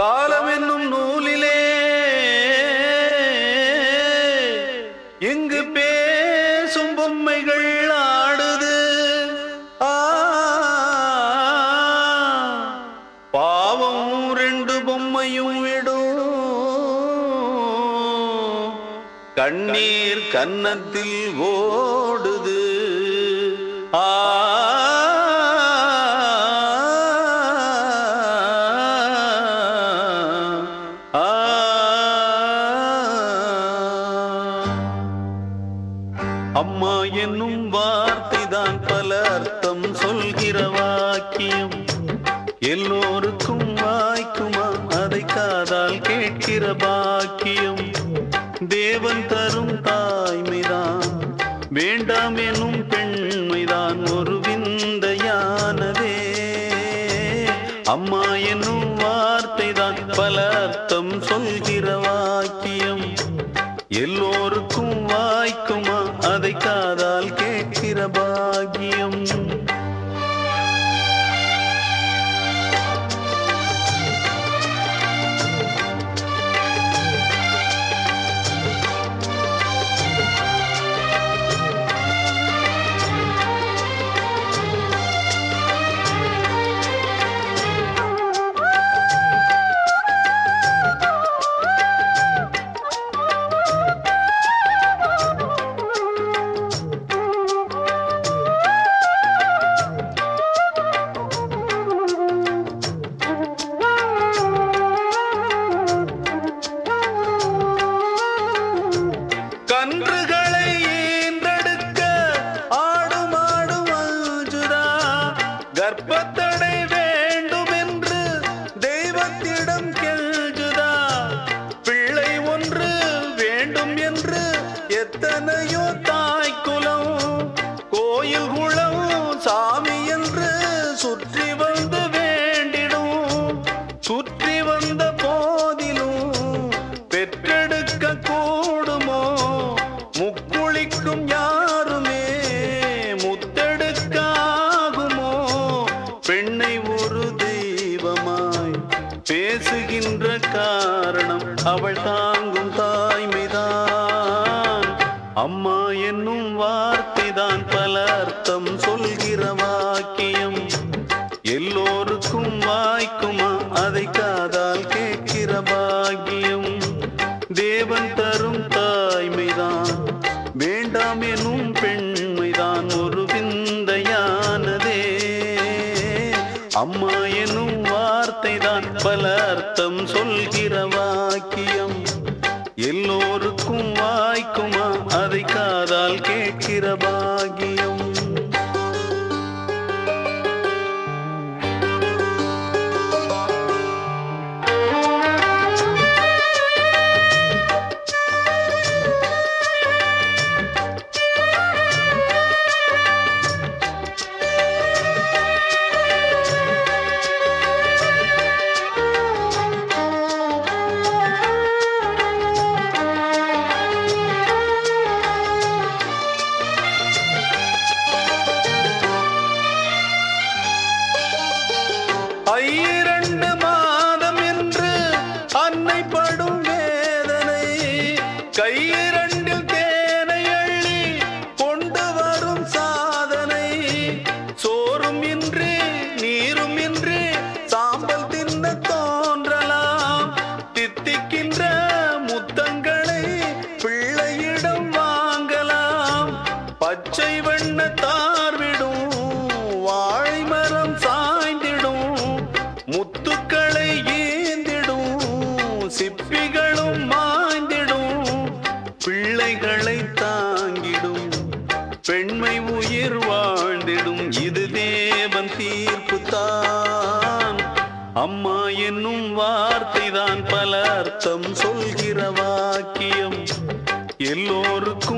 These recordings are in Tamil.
காலம் என்னும் நூலிலே இங்கு பேசும் பொம்மைகள் ஆடுது. பாவம் ரெண்டு பொம்மையும் விடும். கண்ணீர் கன்னத்தில் ஓ அம்மா என்னும் வார்த்தைதான் பல அர்த்தம் சொல்கிற வாக்கியம். எல்லோருக்கும் வாய்க்குமா? அதை காதால் கேட்கிற பாக்கியம். தேவன் தரும் தாய்மைதான். வேண்டாம் எனும் பெண்மைதான் ஒரு விந்தையானதே. அம்மா என்னும் பேசுகின்ற காரணம் அவள் தாங்கும் தாய்மைதான். அம்மா என்னும் வார்த்தைதான் பல அர்த்தம் சொல்கிற வாக்கியம். எல்லோருக்கும் வாய்க்குமா அதை காதால் கேட்கிற பாக்கியம். தேவன் தரும் தாய்மைதான் வேண்டாம் எனும் பெண்மைதான் ஒரு விந்தையானதே. அம்மா எனும் பல அர்த்தம் சொல்கிற வாக்கியம். எல்லோருக்கும் வாய்க்குமா? அதை காதால் கேட்கிற பாகியம். அன்னை படும் வேதனை. கையிரண்டில் தேனை அள்ளி கொண்டு வரும் சாதனை. சோறும் இன்றி சிப்பிகளும் மாய்ந்திடும் பிள்ளைகளை தாங்கிடும் பெண்மை உயிர் வாழ்ந்திடும். இது தேவன் தீர்ப்பு தான். அம்மா என்னும் வார்த்தைதான் பல அர்த்தம் சொல்கிற வாக்கியம். எல்லோருக்கும்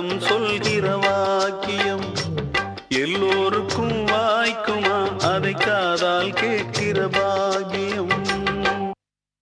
அர்த்தம் சொல்கிற வாக்கியம்